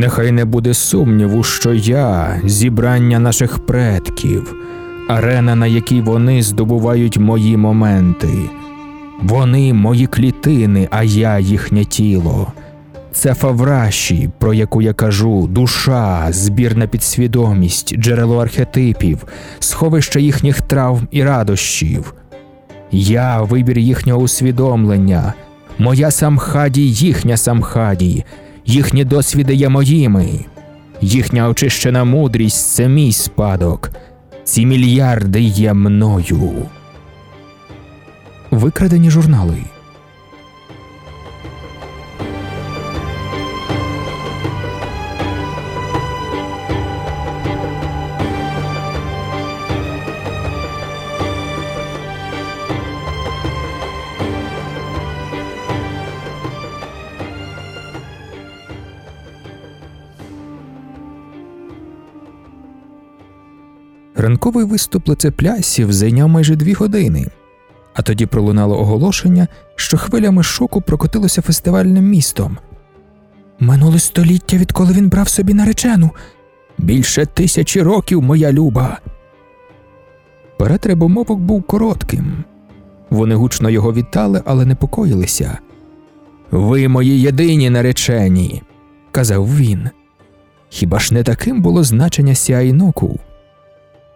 Нехай не буде сумніву, що я зібрання наших предків, арена, на якій вони здобувають мої моменти. Вони мої клітини, а я їхнє тіло. Це Фавраші, про яку я кажу, душа, збірна підсвідомість, джерело архетипів, сховище їхніх травм і радощів. Я вибір їхнього усвідомлення, моя самхаді їхня самхаді, їхні досвіди є моїми, їхня очищена мудрість це мій спадок. Ці мільярди є мною. Викрадені журнали. Ранковий виступ лицеплясів зайняв майже дві години, а тоді пролунало оголошення, що хвилями шоку прокотилося фестивальним містом. Минуле століття, відколи він брав собі наречену. Більше тисячі років, моя люба. Перед рибомовок був коротким. Вони гучно його вітали, але непокоїлися. Ви мої єдині наречені, казав він. Хіба ж не таким було значення Сіайноку?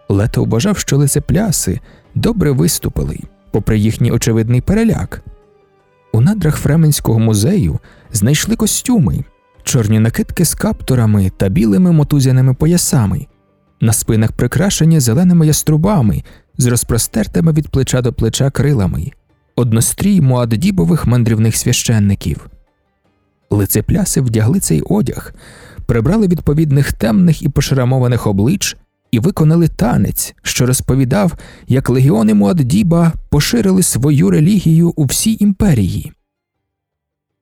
Лето вважав, що лицепляси добре виступили, попри їхній очевидний переляк. У надрах Фременського музею знайшли костюми, чорні накидки з каптурами та білими мотузяними поясами, на спинах прикрашені зеленими яструбами з розпростертими від плеча до плеча крилами, однострій муаддібових мандрівних священників. Лицепляси вдягли цей одяг, прибрали відповідних темних і пошрамованих облич і виконали танець, що розповідав, як легіони Муаддіба поширили свою релігію у всій імперії.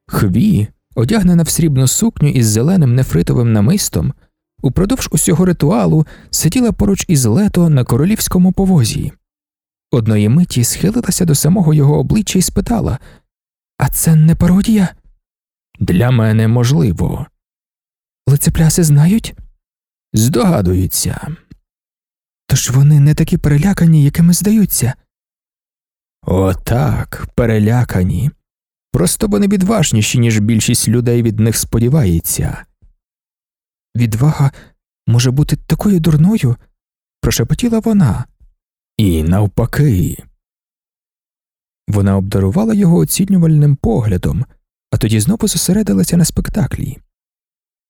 Хві, одягнена в срібну сукню із зеленим нефритовим намистом, упродовж усього ритуалу сиділа поруч із лето на королівському повозі. Одної миті схилилася до самого його обличчя і спитала А це не пародія? Для мене можливо. Лицепляси знають? Здогадуються. Тож вони не такі перелякані, якими здаються. Отак, перелякані. Просто вони відважніші, ніж більшість людей від них сподівається. Відвага може бути такою дурною, прошепотіла вона. І навпаки. Вона обдарувала його оцінювальним поглядом, а тоді знову зосередилася на спектаклі.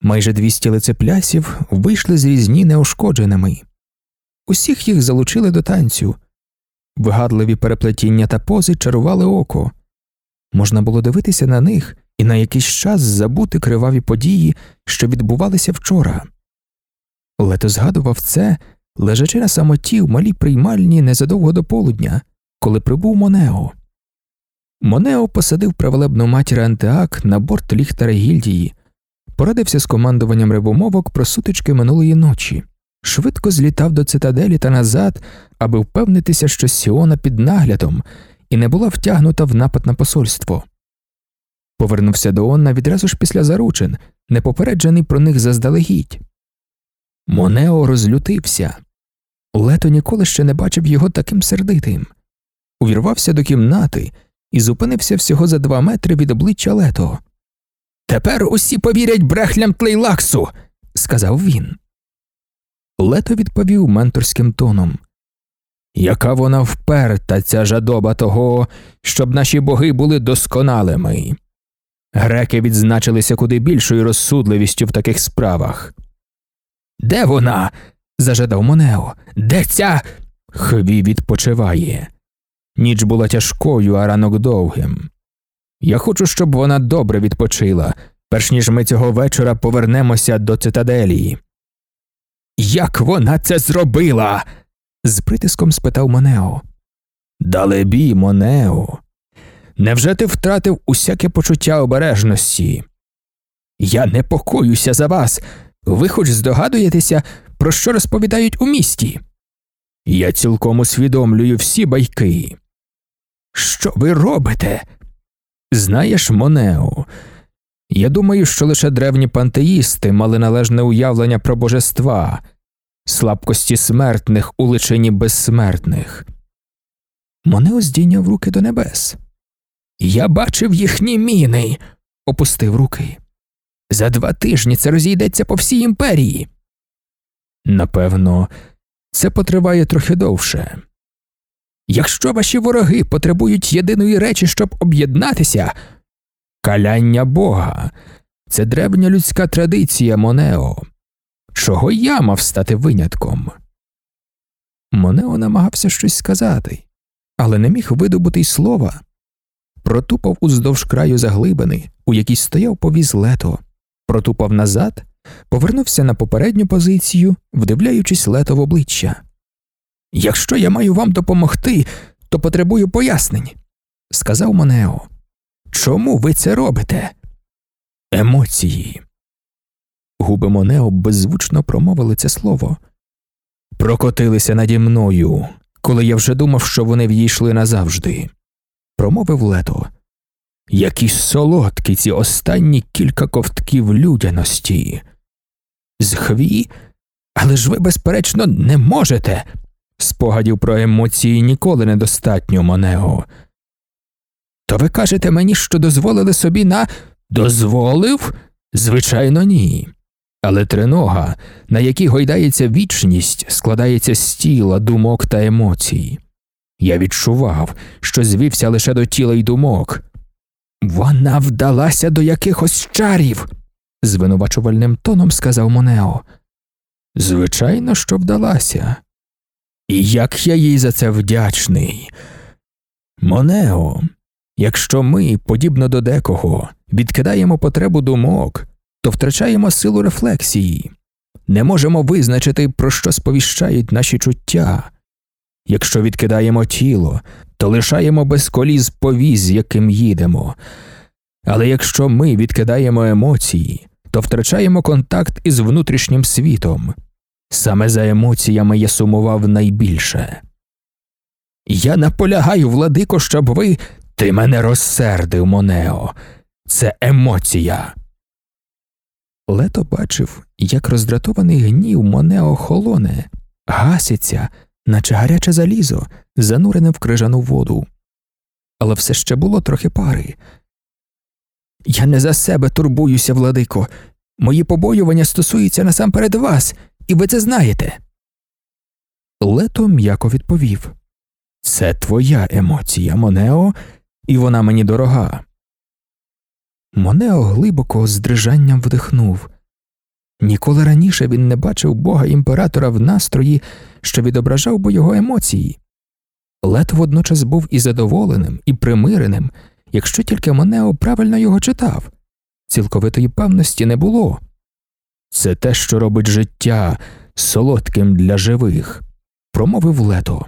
Майже двісті лицеплясів вийшли з різні неушкодженими. Усіх їх залучили до танцю. Вигадливі переплетіння та пози чарували око. Можна було дивитися на них і на якийсь час забути криваві події, що відбувалися вчора. Лето згадував це, лежачи на самоті в малій приймальні незадовго до полудня, коли прибув Монео. Монео посадив праволебну матір Антеак на борт ліхтара гільдії, порадився з командуванням рибомовок про сутички минулої ночі швидко злітав до цитаделі та назад, аби впевнитися, що Сіона під наглядом і не була втягнута в напад на посольство. Повернувся до Онна відразу ж після заручин, не попереджений про них заздалегідь. Монео розлютився. Лето ніколи ще не бачив його таким сердитим. Увірвався до кімнати і зупинився всього за два метри від обличчя лето. Тепер усі повірять брехлям тлейлаксу, сказав він. Лето відповів менторським тоном. Яка вона вперта, ця жадоба того, щоб наші боги були досконалими. Греки відзначилися куди більшою розсудливістю в таких справах. Де вона? зажадав Монео. Де ця? Хві відпочиває. Ніч була тяжкою, а ранок довгим. Я хочу, щоб вона добре відпочила, перш ніж ми цього вечора повернемося до цитаделії. Як вона це зробила? з притиском спитав Монео. Далебі, Монео. Невже ти втратив усяке почуття обережності? Я непокоюся за вас. Ви хоч здогадуєтеся, про що розповідають у місті? Я цілком усвідомлюю всі байки. Що ви робите? Знаєш, Монео, Я думаю, що лише древні пантеїсти мали належне уявлення про божества, слабкості смертних у личині безсмертних. Монео здійняв руки до небес. Я бачив їхні міни, опустив руки. За два тижні це розійдеться по всій імперії. Напевно, це потриває трохи довше. Якщо ваші вороги потребують єдиної речі, щоб об'єднатися, каляння Бога це древня людська традиція Монео. Чого я мав стати винятком? Монео намагався щось сказати, але не міг видобути й слова. Протупав уздовж краю заглибини, у якій стояв повіз лето, протупав назад, повернувся на попередню позицію, вдивляючись лето в обличчя. Якщо я маю вам допомогти, то потребую пояснень, сказав Монео. Чому ви це робите? Емоції. Губи Монео беззвучно промовили це слово. Прокотилися наді мною, коли я вже думав, що вони в'їшли назавжди. Промовив лето. Які солодкі ці останні кілька ковтків людяності. Зхві, але ж ви, безперечно, не можете. Спогадів про емоції ніколи недостатньо, Монео. То ви кажете мені, що дозволили собі на дозволив? Звичайно, ні. Але тринога, на якій гойдається вічність, складається з тіла, думок та емоцій. Я відчував, що звівся лише до тіла й думок. Вона вдалася до якихось чарів, звинувачувальним тоном сказав Монео. Звичайно, що вдалася. І як я їй за це вдячний. Монео, якщо ми, подібно до декого, відкидаємо потребу думок, то втрачаємо силу рефлексії, не можемо визначити, про що сповіщають наші чуття. Якщо відкидаємо тіло, то лишаємо без коліз повіз, яким їдемо. Але якщо ми відкидаємо емоції, то втрачаємо контакт із внутрішнім світом. Саме за емоціями я сумував найбільше. Я наполягаю, владико, щоб ви. Ти мене розсердив, Монео. Це емоція. Лето бачив, як роздратований гнів Монео холоне, гаситься, наче гаряче залізо, занурене в крижану воду. Але все ще було трохи пари. Я не за себе турбуюся, владико. Мої побоювання стосуються насамперед вас, і ви це знаєте. Лето м'яко відповів Це твоя емоція, Монео, і вона мені дорога. Монео глибоко з дрижанням вдихнув. Ніколи раніше він не бачив бога імператора в настрої, що відображав би його емоції. Лет водночас був і задоволеним, і примиреним, якщо тільки Монео правильно його читав. Цілковитої певності не було. Це те, що робить життя солодким для живих, промовив лето,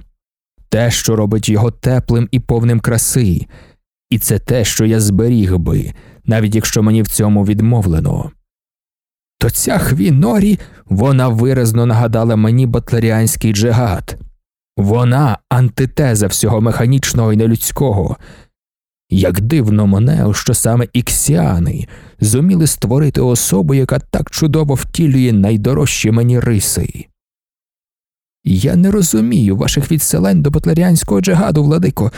те, що робить його теплим і повним краси, і це те, що я зберіг би, навіть якщо мені в цьому відмовлено. То ця хвінорі вона виразно нагадала мені батлеріанський джигад. Вона антитеза всього механічного і нелюдського. Як дивно мене, що саме іксіани зуміли створити особу, яка так чудово втілює найдорожчі мені риси. Я не розумію ваших відселень до батлеріанського джигаду, владико.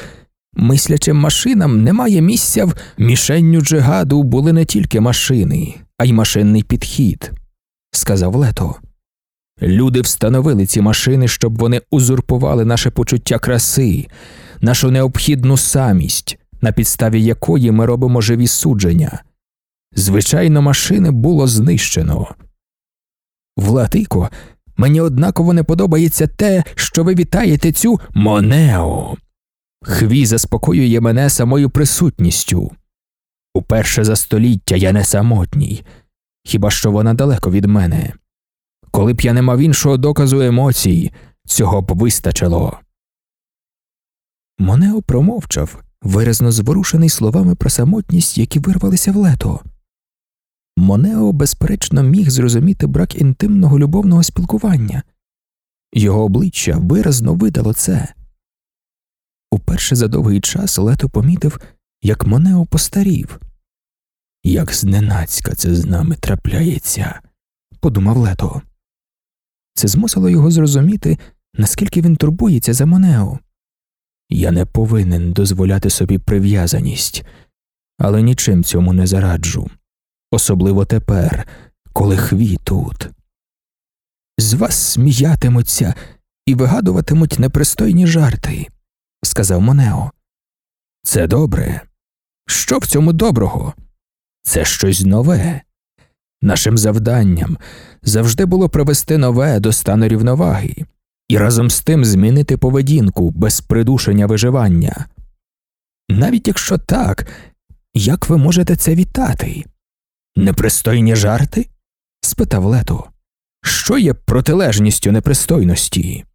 Мислячим машинам немає місця в мішенню джигаду були не тільки машини, а й машинний підхід, сказав Лето. Люди встановили ці машини, щоб вони узурпували наше почуття краси, нашу необхідну самість, на підставі якої ми робимо живі судження. Звичайно, машини було знищено. Владико, мені однаково не подобається те, що ви вітаєте цю Монео. Хві заспокоює мене самою присутністю. Уперше за століття я не самотній, хіба що вона далеко від мене. Коли б я не мав іншого доказу емоцій, цього б вистачило. Монео промовчав, виразно зворушений словами про самотність, які вирвалися в лето. Монео, безперечно, міг зрозуміти брак інтимного любовного спілкування, його обличчя виразно видало це. Уперше за довгий час лето помітив, як Монео постарів. Як зненацька це з нами трапляється, подумав Лето. Це змусило його зрозуміти, наскільки він турбується за Монео. Я не повинен дозволяти собі прив'язаність, але нічим цьому не зараджу, особливо тепер, коли хві тут. З вас сміятимуться і вигадуватимуть непристойні жарти, сказав Монео. Це добре. Що в цьому доброго? Це щось нове. Нашим завданням завжди було привести нове до стану рівноваги і разом з тим змінити поведінку без придушення виживання. Навіть якщо так, як ви можете це вітати? Непристойні жарти? спитав Лето. Що є протилежністю непристойності?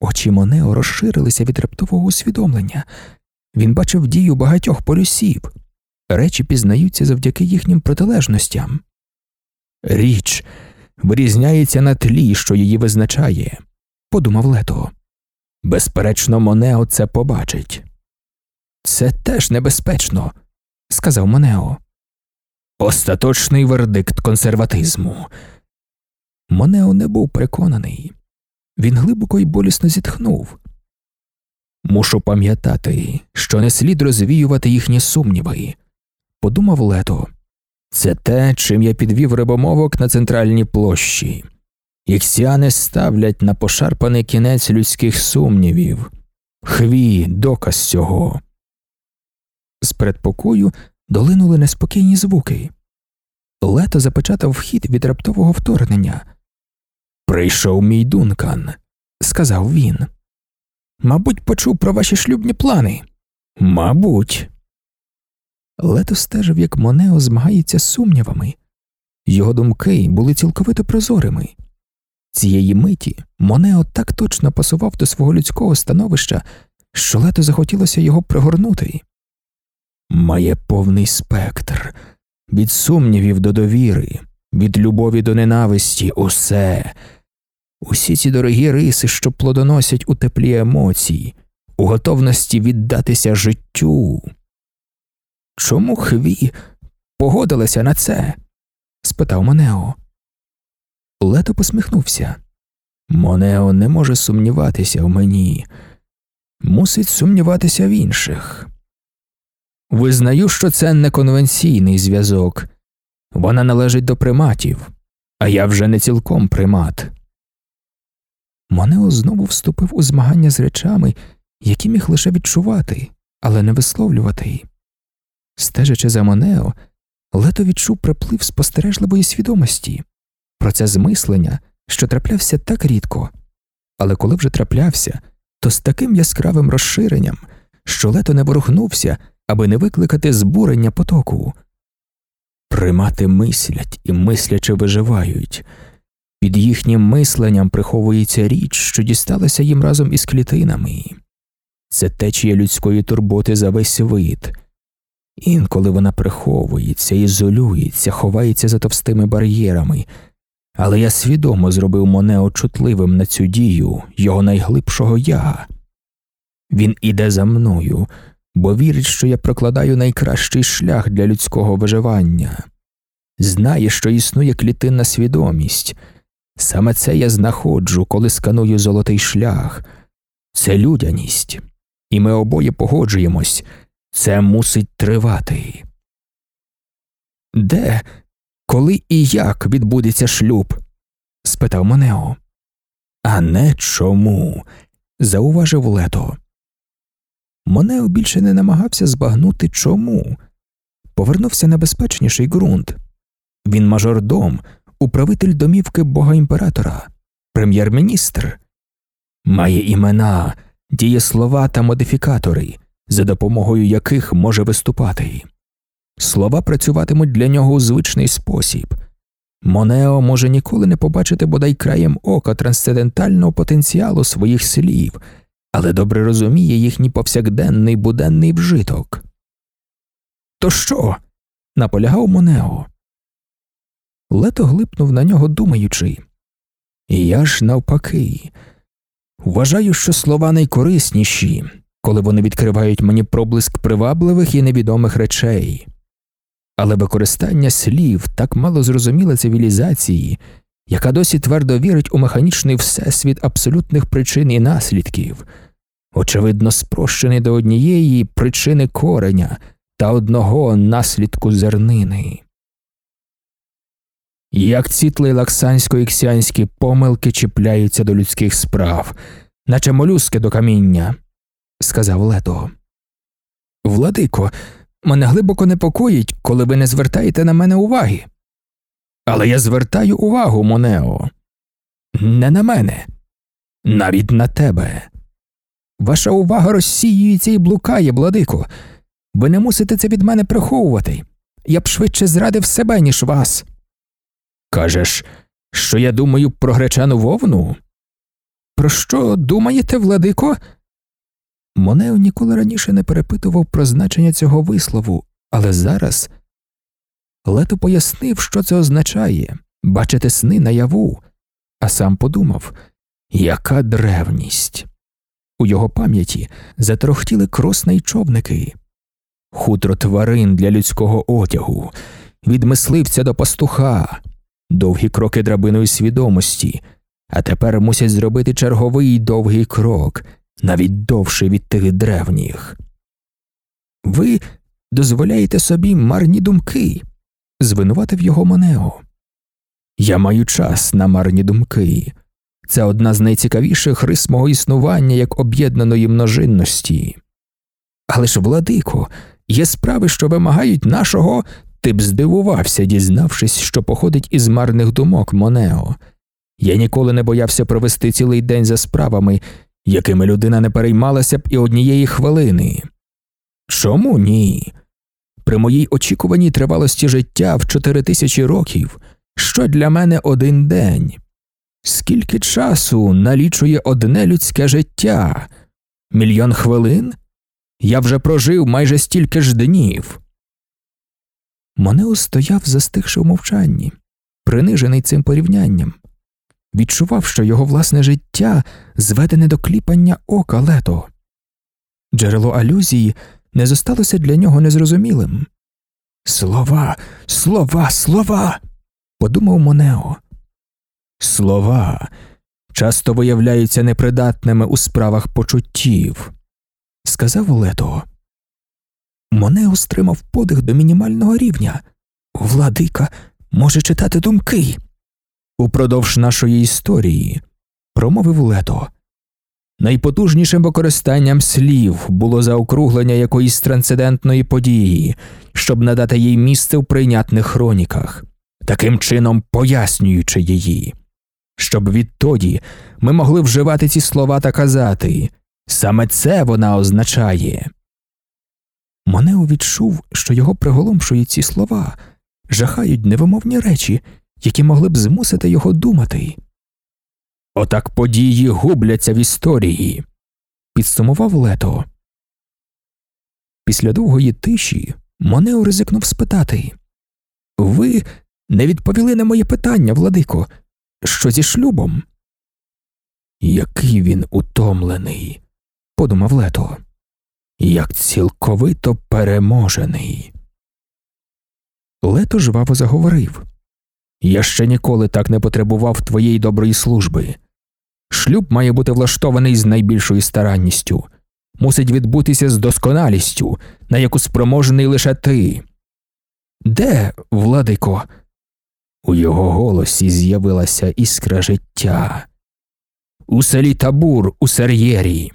Очі Монео розширилися від раптового усвідомлення. Він бачив дію багатьох полюсів. Речі пізнаються завдяки їхнім протилежностям. Річ вирізняється на тлі, що її визначає, подумав Лето. Безперечно, Монео це побачить. Це теж небезпечно, сказав Монео. Остаточний вердикт консерватизму. Монео не був переконаний. Він глибоко й болісно зітхнув. Мушу пам'ятати, що не слід розвіювати їхні сумніви, подумав Лето. Це те, чим я підвів рибомовок на центральній площі. Іксіани ставлять на пошарпаний кінець людських сумнівів. Хві, доказ цього. З передпокою долинули неспокійні звуки. Лето запечатав вхід від раптового вторгнення. Прийшов мій дункан, сказав він. Мабуть, почув про ваші шлюбні плани. Мабуть. Лето стежив, як Монео змагається з сумнівами. Його думки були цілковито прозорими. Цієї миті Монео так точно пасував до свого людського становища, що лето захотілося його пригорнути. Має повний спектр від сумнівів до довіри, від любові до ненависті, усе. Усі ці дорогі риси, що плодоносять у теплі емоцій, у готовності віддатися життю. Чому Хві погодилася на це? спитав Монео. Лето посміхнувся. Монео не може сумніватися в мені, мусить сумніватися в інших. Визнаю, що це неконвенційний зв'язок. Вона належить до приматів, а я вже не цілком примат. Монео знову вступив у змагання з речами, які міг лише відчувати, але не висловлювати. Стежачи за Монео, лето відчув приплив спостережливої свідомості, процес мислення, що траплявся так рідко, але коли вже траплявся, то з таким яскравим розширенням, що лето не ворухнувся, аби не викликати збурення потоку. Примати мислять і мислячи виживають. Під їхнім мисленням приховується річ, що дісталася їм разом із клітинами. Це течія людської турботи за весь вид. Інколи вона приховується, ізолюється, ховається за товстими бар'єрами, але я свідомо зробив Монео чутливим на цю дію його найглибшого я. Він іде за мною, бо вірить, що я прокладаю найкращий шлях для людського виживання, знає, що існує клітинна свідомість. Саме це я знаходжу, коли сканую золотий шлях, це людяність, і ми обоє погоджуємось, це мусить тривати. Де, коли і як відбудеться шлюб? спитав Монео. А не чому? зауважив лето. Монео більше не намагався збагнути чому. Повернувся на безпечніший ґрунт. Він мажордом, управитель домівки бога імператора, прем'єр-міністр, має імена, дієслова та модифікатори, за допомогою яких може виступати. Слова працюватимуть для нього у звичний спосіб. Монео може ніколи не побачити бодай краєм ока трансцендентального потенціалу своїх слів, але добре розуміє їхній повсякденний буденний вжиток. То що? наполягав Монео. Лето глипнув на нього, думаючи. Я ж навпаки. Вважаю, що слова найкорисніші, коли вони відкривають мені проблиск привабливих і невідомих речей. але використання слів так мало зрозуміле цивілізації, яка досі твердо вірить у механічний всесвіт абсолютних причин і наслідків, очевидно, спрощений до однієї причини кореня та одного наслідку зернини. Як ці тлейлаксансько-іксіанські помилки чіпляються до людських справ, наче молюски до каміння, сказав Лето. Владико, мене глибоко непокоїть, коли ви не звертаєте на мене уваги. Але я звертаю увагу, Монео. Не на мене, навіть на тебе. Ваша увага розсіюється і блукає, владико. Ви не мусите це від мене приховувати. Я б швидше зрадив себе, ніж вас. Кажеш, що я думаю про гречану вовну? Про що думаєте, владико? Монео ніколи раніше не перепитував про значення цього вислову, але зараз Лето пояснив, що це означає бачити сни наяву, а сам подумав, яка древність. У його пам'яті затрохтіли кросна й човники, хутро тварин для людського одягу, від мисливця до пастуха, довгі кроки драбиною свідомості, а тепер мусять зробити черговий довгий крок, навіть довший від тих древніх. Ви дозволяєте собі марні думки, звинуватив його Монео. Я маю час на марні думки. Це одна з найцікавіших рис мого існування як об'єднаної множинності. Але ж, владико, є справи, що вимагають нашого, ти б здивувався, дізнавшись, що походить із марних думок Монео. Я ніколи не боявся провести цілий день за справами, якими людина не переймалася б і однієї хвилини. Чому ні? При моїй очікуваній тривалості життя в чотири тисячі років, що для мене один день. Скільки часу налічує одне людське життя? Мільйон хвилин? Я вже прожив майже стільки ж днів. Монео стояв, застигши в мовчанні, принижений цим порівнянням, відчував, що його власне життя зведене до кліпання ока лето. Джерело алюзії не зосталося для нього незрозумілим. Слова, слова, слова. подумав Монео. Слова часто виявляються непридатними у справах почуттів, сказав Лето. Монео стримав подих до мінімального рівня. Владика може читати думки. Упродовж нашої історії, промовив Лето. Найпотужнішим використанням слів було заокруглення якоїсь трансцендентної події, щоб надати їй місце в прийнятних хроніках, таким чином пояснюючи її, щоб відтоді ми могли вживати ці слова та казати саме це вона означає. Монео відчув, що його приголомшують ці слова, жахають невимовні речі, які могли б змусити його думати. Отак події губляться в історії, підсумував Лето. Після довгої тиші Монео ризикнув спитати Ви не відповіли на моє питання, Владико, що зі шлюбом? Який він утомлений, подумав Лето, як цілковито переможений. Лето жваво заговорив Я ще ніколи так не потребував твоєї доброї служби. Шлюб має бути влаштований з найбільшою старанністю, мусить відбутися з досконалістю, на яку спроможений лише ти. Де, владико? У його голосі з'явилася іскра життя. У селі табур у сер'єрі.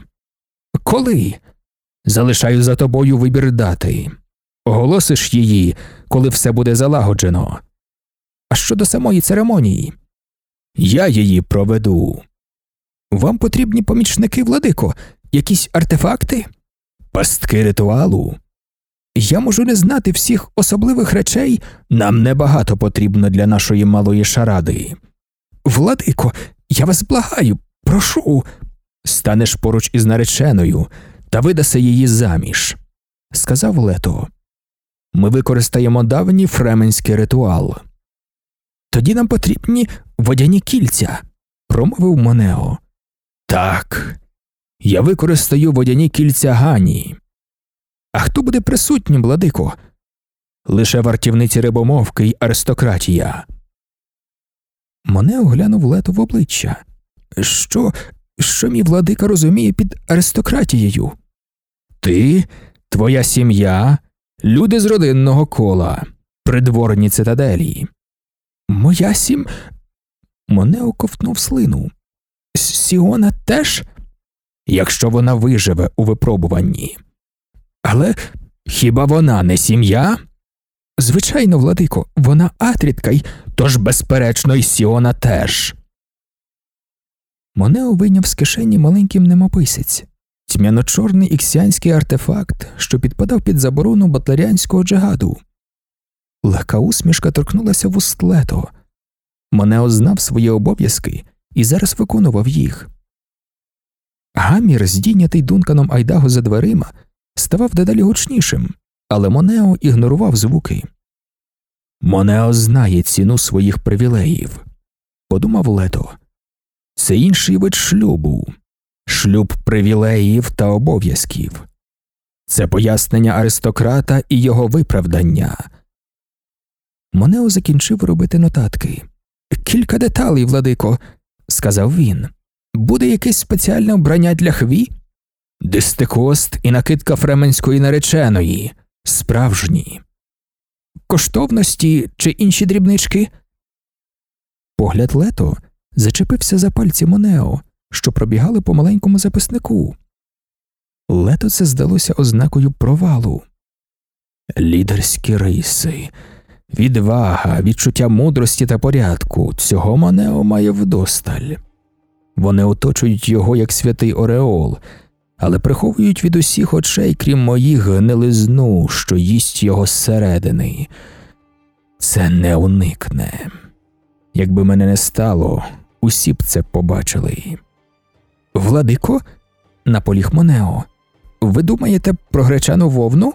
Коли? Залишаю за тобою вибір дати. Оголосиш її, коли все буде залагоджено. А щодо самої церемонії, я її проведу. Вам потрібні помічники, владико, якісь артефакти? Пастки ритуалу. Я можу не знати всіх особливих речей, нам небагато потрібно для нашої малої шаради. Владико, я вас благаю, прошу. Станеш поруч із нареченою та видаси її заміж, сказав Лето. Ми використаємо давній фременський ритуал. Тоді нам потрібні водяні кільця, промовив Монео. Так, я використаю водяні кільця Гані. А хто буде присутнім, владико? лише вартівниці рибомовки й аристократія. Мене оглянув лето в обличчя. Що, що мій владика розуміє під аристократією? Ти, твоя сім'я, люди з родинного кола, придворні цитаделі. Моя сім. Мене оковтнув слину. Сіона теж, якщо вона виживе у випробуванні. Але хіба вона не сім'я? Звичайно, владико, вона атрітка й тож, безперечно, й Сіона теж. Монео вийняв з кишені маленький немописець, тьмяно-чорний іксіанський артефакт, що підпадав під заборону батлерянського джигаду. Легка усмішка торкнулася вуст лето. Монео знав свої обов'язки і зараз виконував їх. Гамір, здійнятий дунканом Айдаго за дверима, ставав дедалі гучнішим, але Монео ігнорував звуки. Монео знає ціну своїх привілеїв, подумав лето. Це інший вид шлюбу, шлюб привілеїв та обов'язків. Це пояснення аристократа і його виправдання. Монео закінчив робити нотатки. Кілька деталей, владико, сказав він. Буде якесь спеціальне обрання для хві? Дистикост і накидка фременської нареченої, справжні, коштовності чи інші дрібнички. Погляд лето зачепився за пальці Монео, що пробігали по маленькому записнику. Лето це здалося ознакою провалу. Лідерські риси, відвага, відчуття мудрості та порядку цього Монео має вдосталь. Вони оточують його як святий Ореол, але приховують від усіх очей, крім моїх гнилизну, що їсть його зсередини. Це не уникне. Якби мене не стало, усі б це побачили. Владико, наполіг Монео, ви думаєте про гречану вовну?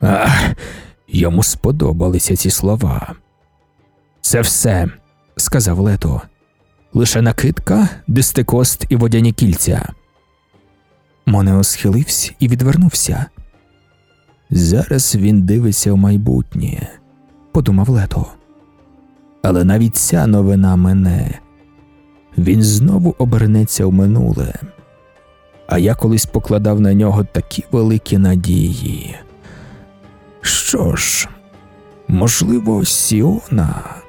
Ах, йому сподобалися ці слова. Це все, сказав Лето. Лише накидка, дистикост і водяні кільця. Монео схилився і відвернувся. Зараз він дивиться в майбутнє, подумав Лето. Але навіть ця новина мене. Він знову обернеться в минуле. А я колись покладав на нього такі великі надії. Що ж, можливо, Сіона.